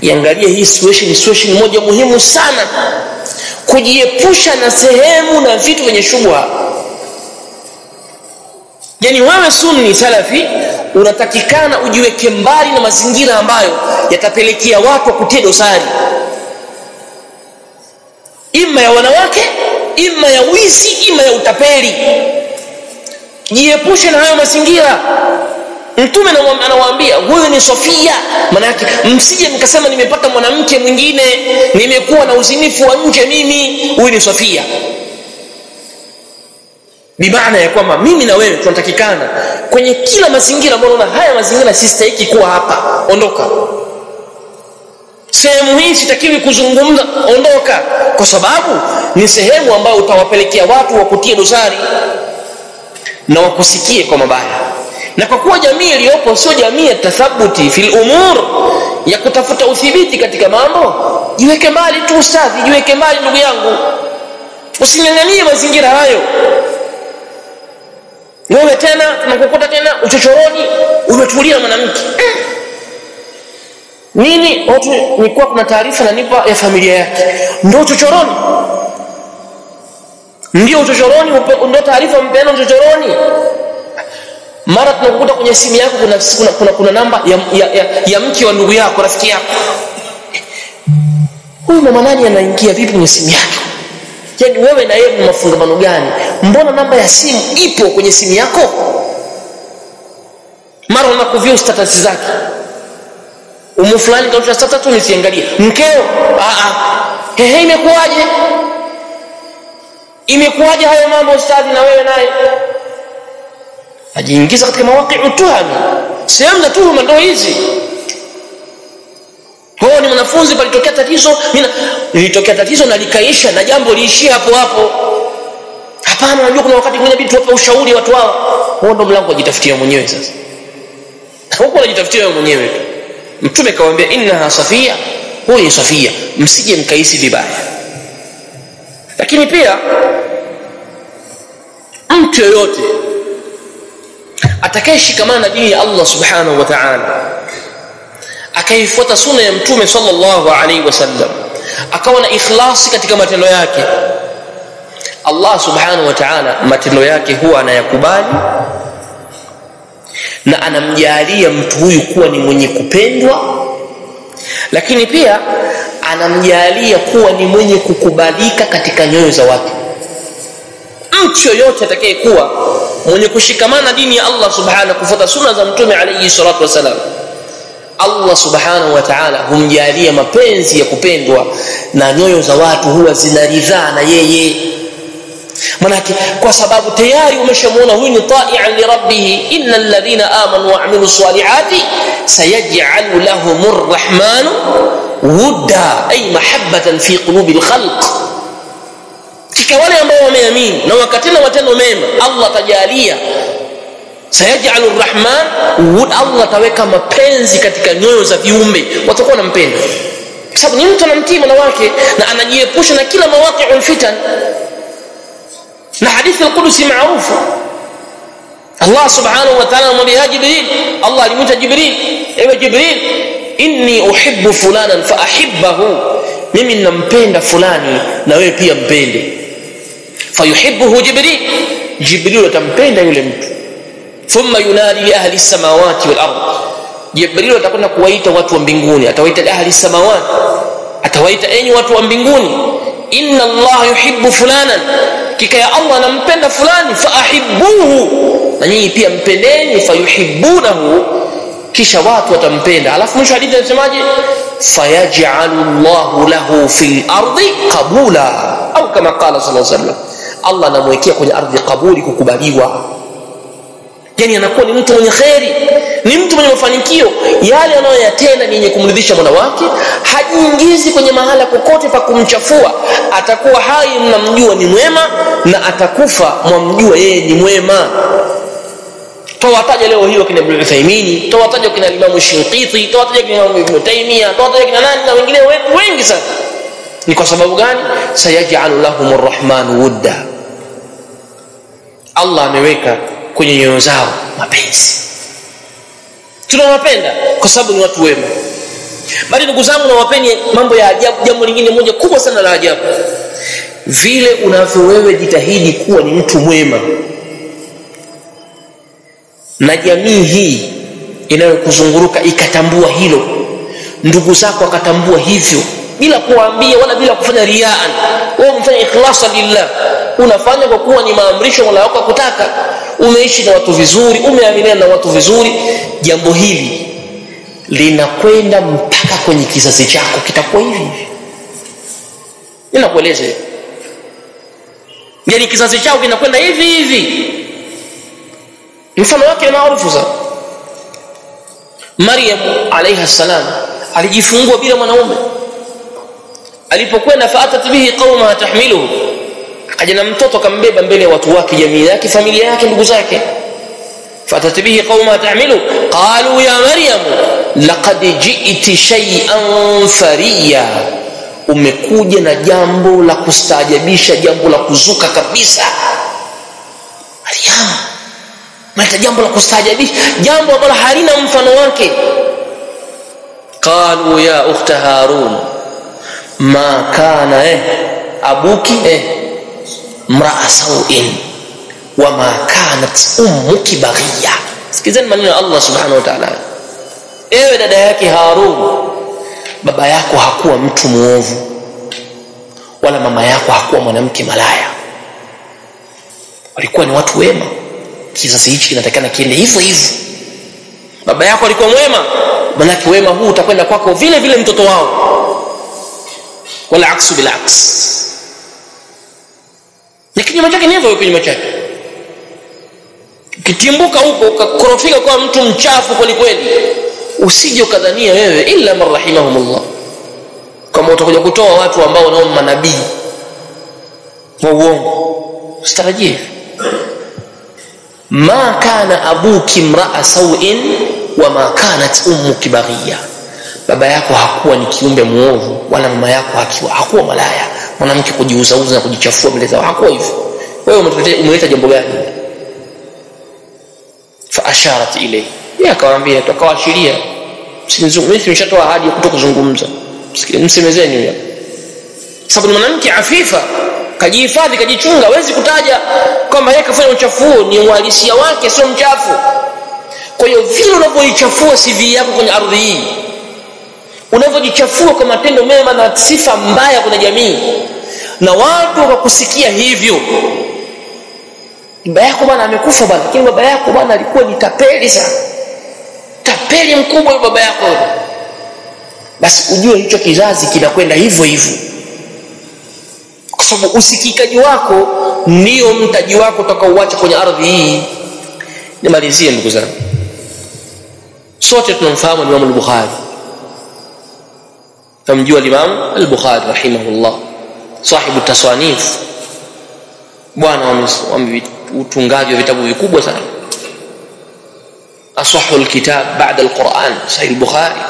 iangalie hii situation situation moja muhimu sana. Kujiepusha na sehemu na vitu vyenye shubha. Yani wewe sunni salafi unatakikana ujiweke mbali na mazingira ambayo yatapelekea watu kutia dosari. Ima ya wanawake ima ya wizi ima ya utapeli. Jiepushe na hayo mazingira mtume anawaambia huyu ni sofia. Maana yake msije mkasema nimepata mwanamke mwingine nimekuwa na uzinifu wa nje mimi. Huyu ni sofia. Bimaana ya kwamba mimi na wewe tunatakikana kwenye kila mazingira ambayo unaona haya mazingira sistahiki kuwa hapa? Ondoka. Sehemu hii sitakiwi kuzungumza ondoka. Kwa sababu ni sehemu ambayo utawapelekea watu wakutie dosari na wakusikie kwa mabaya na kwa kuwa jamii iliyopo sio jamii ya tathabuti fil umur ya kutafuta uthibiti katika mambo jiweke mbali tu ustadhi jiweke mbali ndugu yangu. Usinyang'anie mazingira hayo. Wewe tena tunakukuta tena uchochoroni umetulia mwanamke. Nini? Watu nilikuwa kuna taarifa nanipa ya familia yake. Ndio uchochoroni. Ndio uchochoroni ndio taarifa mpeana uchochoroni mara tunakukuta kwenye simu yako kuna, kuna, kuna, kuna namba ya, ya, ya, ya mke wa ndugu yako rafiki yako. Huyu mama nani anaingia vipi kwenye simu yake? Yani wewe na yeye mafungamano gani? Mbona namba ya simu ipo kwenye simu yako? Mara unakuvia status zake. Umu fulani kausha status nisiangalie mkeo hehe imekuwaje? Imekuwaje hayo mambo ustadhi na wewe naye ajiingiza katika mawaqi'u tuhami sehemu za tuhuma ndio hizi. Kwa ni mwanafunzi palitokea tatizo lilitokea tatizo na likaisha na jambo liishia hapo hapo. Hapana unajua kuna wakati mwingine bidi tuwape ushauri watu hao huo ndo mlango ajitafutia mwenyewe sasa. Huko unajitafutia wewe mwenyewe tu. Mtume kawaambia innaha safia. Huyu ni safia. Msije mkaisi vibaya. Lakini pia mtu yoyote atakayeshikamana na dini ya Allah subhanahu wa ta'ala. Akaifuata sunna ya mtume sallallahu alaihi wasallam akawa na ikhlasi katika matendo yake. Allah subhanahu wa ta'ala matendo yake huwa anayakubali na anamjalia mtu huyu kuwa ni mwenye kupendwa lakini pia anamjalia kuwa ni mwenye kukubalika katika nyoyo za watu mtu yoyote atakayekuwa mwenye kushikamana dini ya Allah subhanahu kufuata sunna za mtume alayhi salatu wasalam Allah subhanahu wa ta'ala humjalia mapenzi ya kupendwa na nyoyo za watu huwa zinaridhaa na yeye manake kwa sababu tayari umeshamuona huyu ni ta'ian li rabbih innal ladhina amanu wa amilu salihati sayaj'alu lahumur rahmanu wudda ay mahabbatan fi qulubi al-khalq katika wale ambao wameamini na wakatenda matendo mema Allah atajalia. Sayajalu rahman Allah ataweka mapenzi katika nyoyo za viumbe. Watakuwa wanampenda. Kwa sababu ni mtu anamtii mola wake na anajiepusha na kila mawaqiu fitan. Na hadithi al-Qudsi maarufu. Allah subhanahu wa ta'ala anamwambia Jibril Allah alimwita Jibril ewe Jibril inni uhibbu fulanan fa ahibbahu. Mimi ninampenda fulani na wewe pia mpende فيحبه جبريل. جبريل تمبين يلم. ثم ينادي أهل السماوات والأرض. جبريل تقول لك ويت واتوا بنجوني أتويت لأهل السماوات. أتويت أين واتوا بنجوني إن الله يحب فلانا. كيك يا الله نمبين فلان فأحبوه. نعم، نجي بي أمبينين فيحبونه. كيشا وتمبين على فمن شو حديث فيجعل الله له في الأرض قبولا. أو كما قال صلى الله عليه وسلم. Allah anamwekea kwenye ardhi kaburi kukubaliwa. Yani anakuwa ni mtu mwenye kheri ni mtu mwenye mafanikio. Yale anayoyatenda ni yenye kumridhisha mola wake. Hajiingizi kwenye mahala kokote pa kumchafua. Atakuwa hai mnamjua ni mwema na atakufa mwamjua yeye ni mwema. Tawataja leo hiyo kina Ibn Uthaymeen tawataja kina Imam Shinqiti tawataja kina imamu Ibn Taymiyyah tawataja kina nani na wengine wengi sana ni kwa sababu gani? Sayaj'alu lahum arrahman wudda. Allah ameweka kwenye nyoyo zao mapenzi. Tunawapenda kwa sababu ni watu wema. Bali ndugu zangu nawapeni mambo ya ajabu jambo lingine moja kubwa sana la ajabu. Vile unavyo wewe jitahidi kuwa ni mtu mwema. Na jamii hii inayokuzunguruka ikatambua hilo. Ndugu zako akatambua hivyo bila kuambia wala bila kufanya riaan. Wewe umefanya ikhlasa lillah. Unafanya kwa kuwa ni maamrisho mola wako akutaka. Umeishi na watu vizuri umeaminiana na watu vizuri. Jambo hili linakwenda mpaka kwenye kizazi chako kitakuwa hivi. Ninakueleza yani kizazi chako kinakwenda hivi hivi. Mfano wake maarufu sana. Maryam alayha salam alijifungua bila mwanaume alipokwenda faatat bihi qaumaha tahmiluhu akaja na mtoto akambeba mbele ya watu wake jamii yake familia yake ndugu zake. Fatat bihi qaumaha tahmiluhu qalu ya maryam laqad ji'ti shay'an fariya. Umekuja na jambo la kustaajabisha jambo la kuzuka kabisa. Maryam maleta jambo la kustaajabisha jambo ambalo halina mfano wake. Qalu ya ukhta harun ma kana eh abuki eh mraa sauin wama kanat ummuki baghiya sikizeni maneno ya allah subhanahu wa ta'ala. Ewe dada yake harun baba yako hakuwa mtu mwovu. Wala mama yako hakuwa mwanamke malaya. Walikuwa ni watu wema. Kizazi hichi kinatakana kiende hivyo hivyo. Baba yako alikuwa mwema. Manake wema huu utakwenda kwako vile vile mtoto wao wala aksu bil aks ni kinyume chake ni hivyo kinyume chake. Kitimbuka huko ukakorofika kwa mtu mchafu kweli kweli usije ukadhania wewe illa man rahimahumullah. Kama utakuja kutoa watu ambao nao manabii wa uongo. Usitarajie. Ma kana abuki mraa sauin wama kanat ummuki baghiya baba yako hakuwa ni kiumbe muovu wala mama yako hakiwa hakuwa malaya. Mwanamke kujiuzauza na kujichafua mbele zao hakuwa hivyo. Wewe umeleta jambo gani? Fa asharat ilayhi yeye akawaambia tukawaashiria mimi nimeshatoa ahadi ya kutokuzungumza. Msemezeni huyo. Sababu ni mwanamke afifa. Kajihifadhi kajichunga. Hawezi kutaja kwamba yeye kafanya uchafu ni uhalisia wake sio mchafu. Kwa hiyo vile unavyoichafua CV yako kwenye ardhi hii unavyojichafua kwa matendo mema na sifa mbaya kwenye jamii. Na watu wakakusikia hivyo. Baba yako bwana amekufa bwana lakini baba yako bwana alikuwa ni tapeli sana. Tapeli mkubwa yule baba yako. Basi ujue hicho kizazi kinakwenda hivyo hivyo. Kwa sababu usikikaji wako ndio mtaji wako utakaouacha kwenye ardhi hii. Nimalizie ndugu zangu. Sote tunamfahamu Imam al-Bukhari tamjua Imam al-Bukhari rahimahullah. Sahibu taswanif. Bwana wa utungaji wa vitabu vikubwa sana. Asahu alkitab baada alquran sahih al-Bukhari.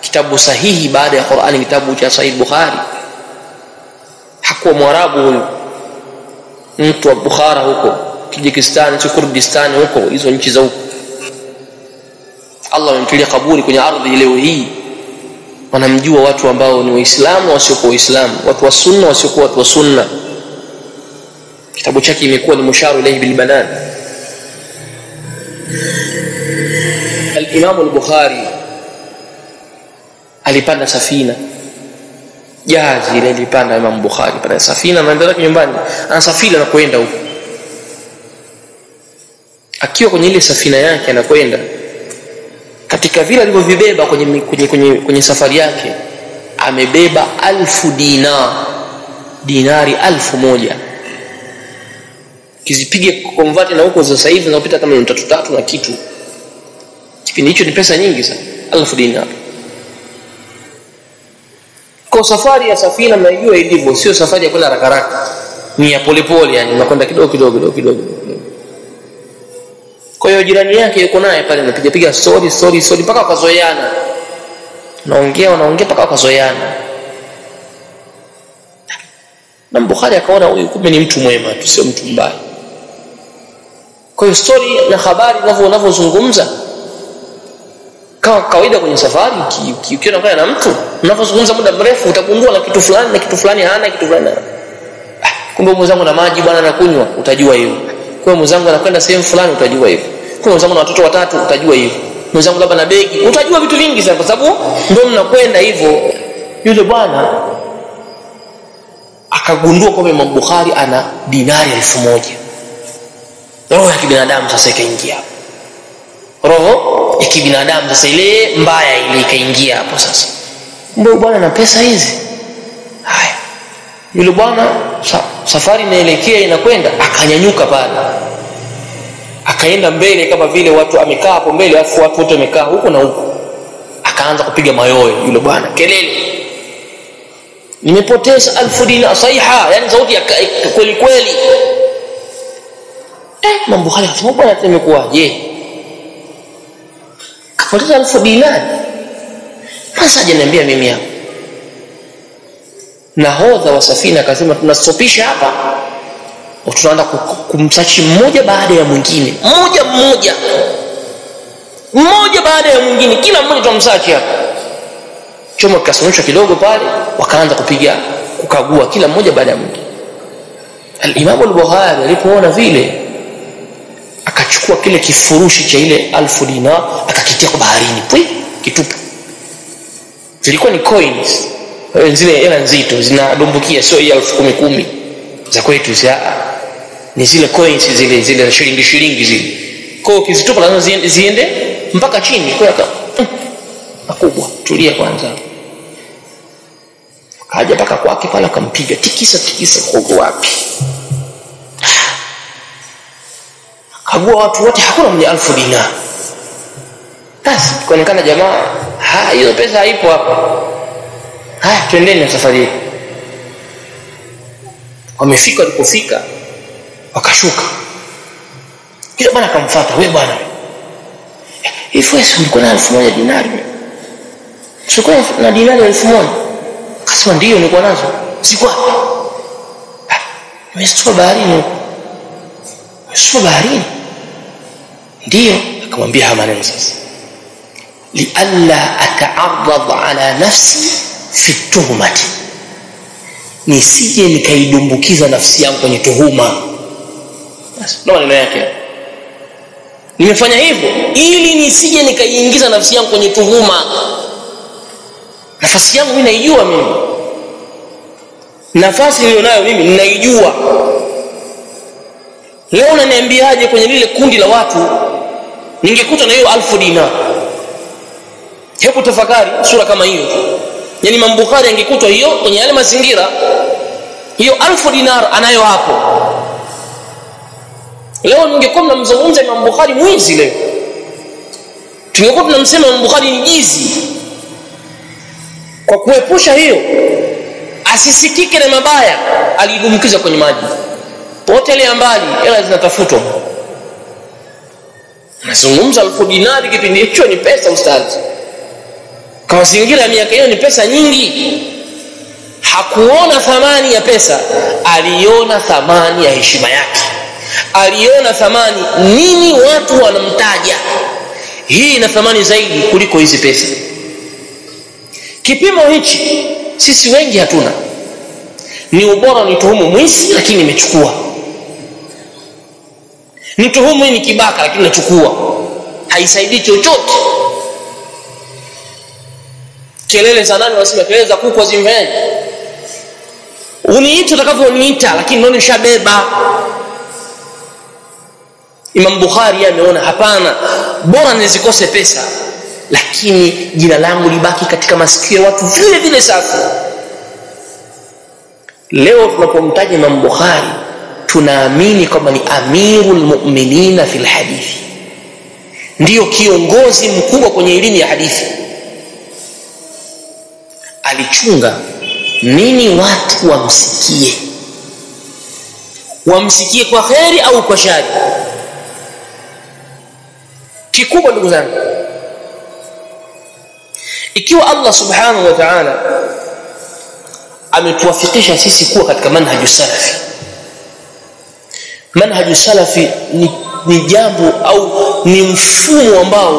Kitabu sahihi baada ya Qur'ani kitabu cha sahih Bukhari hakuwa mwarabu huyu. Mtu wa Bukhara huko Kijikistan si Kurdistan huko hizo nchi za huko. Allah amemtilia kaburi kwenye ardhi leo hii wanamjua watu ambao ni waislamu wasiokuwa waislamu watu wa sunna wasiokuwa watu wa sunna. Kitabu chake imekuwa ni musharu ilayhi bil banan. al-Imam al-Bukhari alipanda safina. Jahazi ile ilipanda Imam Bukhari pale safina anaenda nyumbani anasafiri anakwenda huko. Akiwa kwenye ile safina yake anakwenda katika vile alivyovibeba kwenye, kwenye, kwenye, kwenye safari yake amebeba alfu dinar. Dinari alfu moja. Kizipiga konvati na huko sasa hivi zinapita kama milioni tatu tatu na kitu. Kipindi hicho ni pesa nyingi sana. Alfu dinar. Kwa safari ya safina mnaijua ilivyo sio safari ya kwenda haraka haraka. Ni ya polepole yani unakwenda kidogo kidogo kidogo kidogo kwa hiyo jirani yake yuko naye pale anapiga piga story story story mpaka wakazoeana. Naongea wanaongea mpaka wakazoeana. Na Bukhari akaona huyu kumbe ni mtu mwema tu sio mtu mbaya. Kwa hiyo story na habari navyo unavyozungumza kama kawaida kwenye safari ukiona kaya na mtu unapozungumza muda mrefu utagundua na kitu fulani na kitu fulani hana kitu fulani ah, kumbe mwenzangu na maji bwana anakunywa utajua hivyo kumbe mwenzangu anakwenda sehemu fulani utajua hivyo. Kwa mwenzangu na watoto watatu utajua hivyo. Mwenzangu labda na begi utajua vitu vingi sana kwa sababu ndio mnakwenda hivyo. Yule bwana akagundua kwamba Imam Bukhari ana dinari elfu moja. Roho ya kibinadamu sasa ikaingia roho ya kibinadamu sasa ile mbaya ile ikaingia hapo sasa. Mbona bwana na pesa hizi. Haya. Yule bwana sa, safari inaelekea inakwenda. Akanyanyuka pale. Akaenda mbele kama vile watu amekaa hapo mbele afu watu wote wamekaa huko na huko. Akaanza kupiga mayoyo yule bwana kelele. Nimepoteza alfu dina saiha. Yani sauti ya kweli kweli. Eh mambo haya sio bwana imekuwaje kapoteza alfu dina. Sasa hajaniambia mimi hapo nahodha wa safina akasema tunastopisha hapa. Tunaanza kumsachi mmoja baada ya mwingine. Mmoja mmoja. Mmoja baada ya mwingine. Kila mmoja tunamsachi hapa. Chomo kikasimamishwa kidogo pale wakaanza kupiga kukagua kila mmoja baada ya mwingine. al-Imam al-Bukhari alipoona vile akachukua kile kifurushi cha ile alfu dinar akakitia kwa baharini. Pwi kitupu. Zilikuwa ni coins zile hela nzito zinadumbukia sio hii elfu kumi kumi za kwetu ni zile coins zile zile shilingi shilingi zile. Kwa hiyo kizitupa lazima ziende, ziende mpaka chini. Kwa hiyo makubwa tulia kwanza. Akaja mpaka kwake pale akampiga tikisa tikisa kogo wapi? Kagua watu wote hakuna mwenye alfu dinar. Basi kuonekana jamaa hiyo pesa haipo hapa haya twendeni na safari hii. Wamefika walipofika wakashuka. Kila bwana akamfuata wewe bwana hivi wewe na elfu moja dinari sikuwa na dinari elfu moja? Akasema ndio nilikuwa nazo. Sikuwa wapi? Baharini huko. Baharini? Ndio akamwambia haya maneno sasa lialla ataaradha ala nafsi fi tuhmati nisije nikaidumbukiza nafsi yangu kwenye tuhuma. Basi ndo maneno yake. Nimefanya hivyo ili nisije nikaiingiza nafsi yangu kwenye tuhuma. Nafasi yangu mimi naijua mimi. Nafasi niliyonayo mimi ninaijua. Leo unaniambiaje kwenye lile kundi la watu? Ningekuta na hiyo alfu dina? hebu tafakari sura kama hiyo yani Imam Bukhari angekutwa hiyo kwenye yale mazingira hiyo alfu dinar anayo hapo. Leo ningekuwa mnamzungumza Imam Bukhari mwizi leo. Tungekuwa tunamsema Imam Bukhari ni jizi. Kwa kuepusha hiyo asisikike na mabaya alidumkiza kwenye maji. Potele mbali hela zinatafutwa. Nazungumza alfu dinari kipindi hicho ni pesa ustazi ya miaka hiyo ni pesa nyingi. Hakuona thamani ya pesa. Aliona thamani ya heshima yake. Aliona thamani nini watu wanamtaja. Hii ina thamani zaidi kuliko hizi pesa. Kipimo hichi sisi wengi hatuna. Ni ubora nituhumu mwisi lakini nimechukua. Nituhumu ni kibaka lakini nachukua. Haisaidii chochote kelele za nani wanasema kelele za kuku zimveni uniite utakavyoniita lakini ndio nishabeba. Imam Bukhari ameona hapana bora nizikose pesa lakini jina langu libaki katika masikio ya watu vile vile safi leo tunapomtaja Imam Bukhari tunaamini kwamba ni amiru mu'minina fi lhadithi ndiyo kiongozi mkubwa kwenye elimu ya hadithi alichunga nini watu wamsikie? Wamsikie kwa kheri au kwa shari? Kikubwa ndugu zangu ikiwa Allah subhanahu wa ta'ala ametuwafikisha sisi kuwa katika manhaju salafi manhaju salafi ni, ni jambo au ni mfumo ambao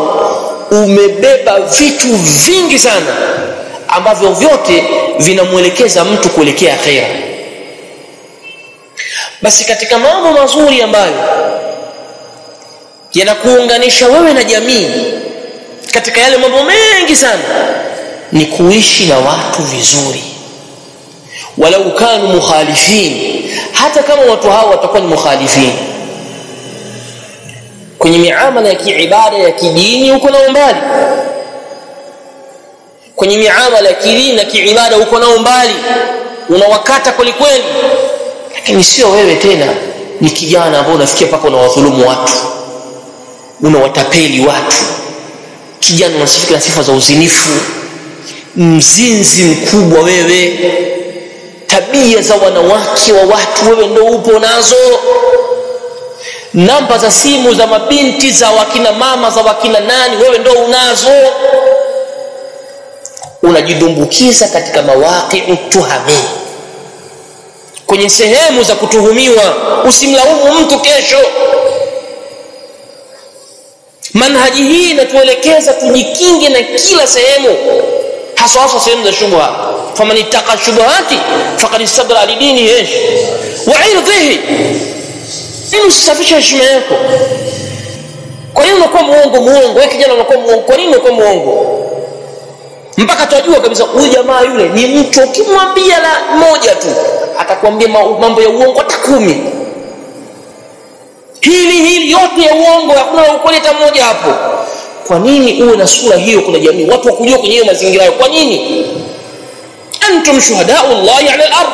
umebeba vitu vingi sana ambavyo vyote vinamwelekeza mtu kuelekea akhera. Basi katika mambo mazuri ambayo yanakuunganisha wewe na jamii katika yale mambo mengi sana ni kuishi na watu vizuri. Walau kanu mukhalifin hata kama watu hao watakuwa ni mukhalifin. Kwenye miamala ya kiibada ya kidini uko nao mbali kwenye miamala ya kidini na kiibada uko nao mbali. Unawakata kwelikweli lakini sio wewe tena ni kijana ambao unafikia mpaka unawadhulumu watu. Unawatapeli watu. Kijana unasifika na sifa za uzinifu. Mzinzi mkubwa wewe. Tabia za wanawake wa watu wewe ndo upo nazo. Namba za simu za mabinti za wakina mama za wakina nani wewe ndo unazo unajidumbukiza katika mawaqiu tuhami. Kwenye sehemu za kutuhumiwa usimlaumu mtu kesho. Manhaji hii inatuelekeza tujikinge na kila sehemu haswa haswa sehemu za shubha. Faman ittaqa shubuhati faqad istabra lidini ish wa irdhihi ili usafishe heshima yako. Kwa nini unakuwa muongo muongo? Wewe kijana unakuwa muongo. Kwa nini unakuwa muongo? Mpaka tajua kabisa huyu jamaa yule ni mtu ukimwambia la moja tu atakwambia mambo ya uongo hata kumi. Hili hili yote ya uongo hakuna ukweli hata mmoja hapo. Kwa nini uwe na sura hiyo kuna jamii? Watu wakujua kwenye hiyo mazingira hayo kwa nini? Antum shuhadau llahi ala al-ard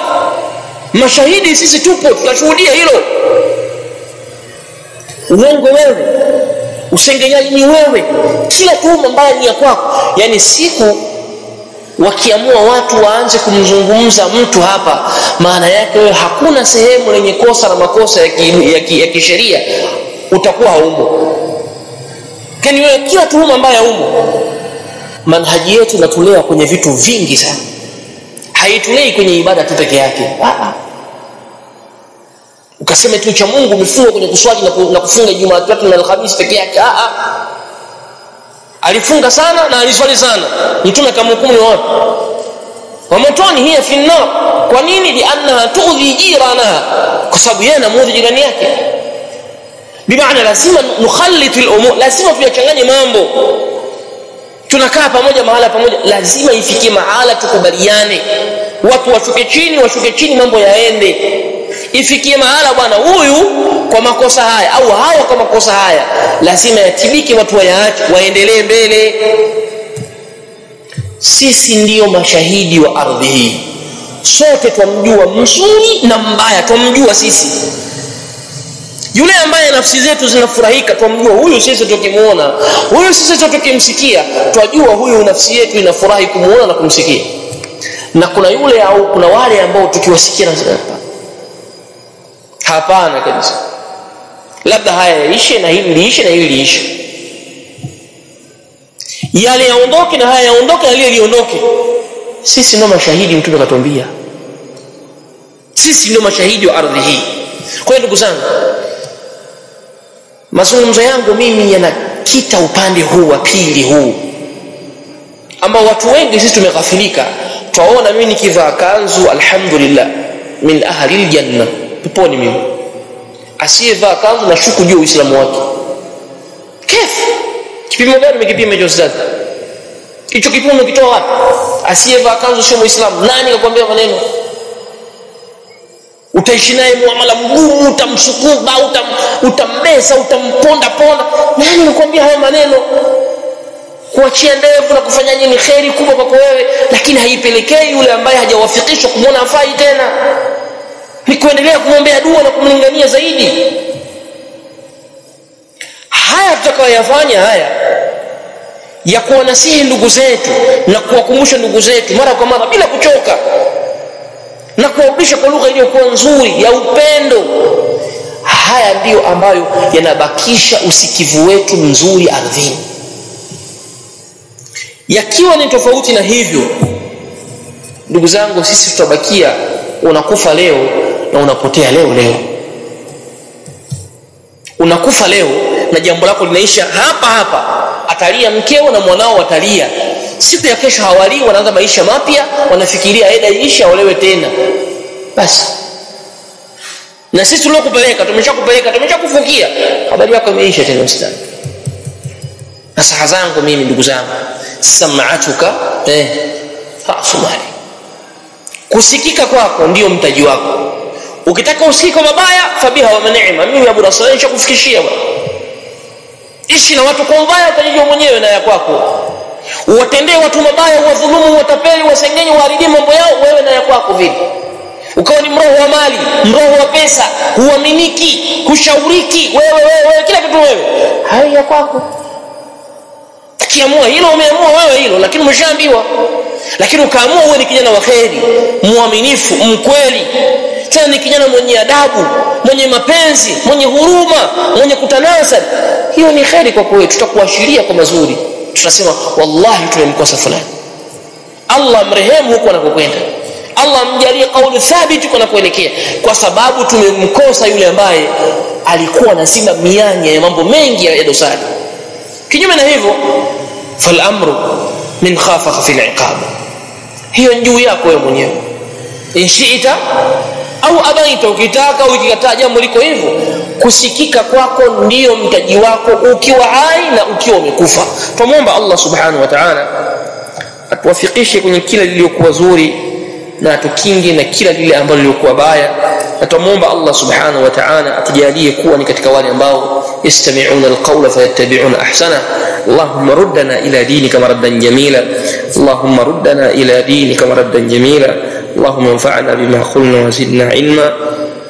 mashahidi sisi tupo tunashuhudia hilo. Uongo wewe. Usengenyaji ni wewe. Kila tuhuma mbaya ni ya kwako. Yani siku wakiamua watu waanze kumzungumza mtu hapa maana yake wewe hakuna sehemu lenye kosa na makosa ya, ki, ya, ki, ya kisheria utakuwa haumo. Yani wewe kila tuhuma mbaya umo manhaji yetu inatulea kwenye vitu vingi sana. Haitulei kwenye ibada tu peke yake. Aa. ukasema tu cha Mungu umefungwa kwenye kuswali na kufunga Jumatatu na Alhamisi peke yake. Aa. Alifunga sana na aliswali sana. Mtume akamhukumu ni wapi? Wa motoni hiya fi kwa nini? Liannaha tuudhi jiranaha kwa sababu yeye anamuudhi jirani yake. Bimaana lazima nukhallit al-umur lazima tuyachanganye mambo. Tunakaa pamoja mahala pamoja lazima ifikie mahala tukubaliane. Watu washuke chini washuke chini mambo yaende ifikie mahala bwana huyu kwa makosa haya au hawa kwa makosa haya lazima yatibike watu wayaache waendelee mbele. Sisi ndiyo mashahidi wa ardhi hii. Sote twamjua mzuri na mbaya twamjua sisi. Yule ambaye nafsi zetu zinafurahika twamjua huyu sisi tukimuona. Huyu sisi tukimsikia twajua huyu nafsi yetu inafurahi kumuona na kumsikia. Na kuna yule au kuna wale ambao tukiwasikia hapana kabisa. Labda haya yaishe na hili liishe na hili liishe. Yale yaondoke na haya yaondoke na lile liondoke. Sisi ndio mashahidi mtume akatuambia. Sisi ndio mashahidi wa ardhi hii. Kwa hiyo ndugu zangu mazungumzo yangu mimi yanakita upande huu wa pili huu ambao watu wengi sisi tumeghafilika. Twaona mimi nikivaa kanzu alhamdulillah min ahli aljanna peponi mimi. Asiyevaa kanzu na shuku juu uislamu wake. Kef! Kipimo gani umekipima hicho ustadhi? Hicho kipimo umekitoa wapi? Asiyevaa kanzu sio muislamu. Nani kakwambia maneno? Utaishi naye muamala mgumu utamsukuma utam, utambesa utamponda ponda. Nani nakwambia haya maneno? Kuachia ndevu na kufanya nini? Kheri kubwa kwako wewe. Lakini haipelekei yule ambaye hajawafikishwa kumwona afai tena ni kuendelea kumwombea dua na kumlingania zaidi. Haya tutakayoyafanya haya ya kuwanasihi ndugu zetu na kuwakumbusha ndugu zetu mara kwa mara bila kuchoka na kuwarudisha kwa lugha iliyokuwa nzuri ya upendo. Haya ndiyo ambayo yanabakisha usikivu wetu mzuri ardhini. Yakiwa ni tofauti na hivyo ndugu zangu sisi tutabakia unakufa leo na unapotea leo leo. Unakufa leo na jambo lako linaisha hapa hapa. Atalia mkeo na mwanao watalia. Siku ya kesho hawalii wanaanza maisha mapya wanafikiria eda iisha olewe tena. Basi. Na sisi tuliokupeleka tumeshakupeleka tumeshakufungia. Habari yako imeisha tena ustadi nasaha zangu mimi ndugu zangu samatuka eh, fasumali kusikika kwako ndio mtaji wako ukitaka usikike mabaya fabiha wa neema mimi abu rasul nishakufikishia bwana? Ishi na watu kwa ubaya utajijua mwenyewe na ya kwako. Uwatendee watu mabaya uwadhulumu uwatapeli uwasengenye uharibie mambo yao wewe na ya kwako vipi ukawa ni mroho wa mali mroho wa pesa huaminiki hushauriki wewe wewe wewe kila kitu wewe. Hayo ya kwako. Ukiamua hilo umeamua wewe hilo lakini umeshaambiwa. Lakini ukaamua uwe ni kijana wa kheri mwaminifu mkweli tena ni kijana mwenye adabu mwenye mapenzi mwenye huruma mwenye kutanasa. Hiyo ni kheri kwa kweli tutakuashiria kwa mazuri. Tutasema wallahi tumemkosa fulani. Allah mrehemu huko anakokwenda. Allah mjalie kauli thabiti huko anakoelekea. Kwa sababu tumemkosa yule ambaye alikuwa anasima mianya ya mambo mengi ya dosari. Kinyume na hivyo falamru min khafaka fi liqab hiyo juu yako wewe mwenyewe. Inshita au abaita ukitaka au ikikataa jambo liko hivyo kusikika kwako ndiyo mtaji wako ukiwa hai na ukiwa umekufa twamwomba allah subhanahu wa taala atuwafikishe kwenye kila lililokuwa zuri na atukinge na kila lile ambalo lilikuwa baya na twamwomba allah subhanahu wa taala atujalie kuwa ni katika wale ambao yastamiuna alqaula fayattabiuna ahsana اللهم ردنا إلى دينك مردا جميلا اللهم ردنا إلى دينك مردا جميلا اللهم انفعنا بما قلنا وزدنا علما.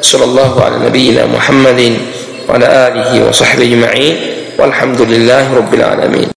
صلى الله على نبينا محمد وعلى آله وصحبه أجمعين. والحمد لله رب العالمين.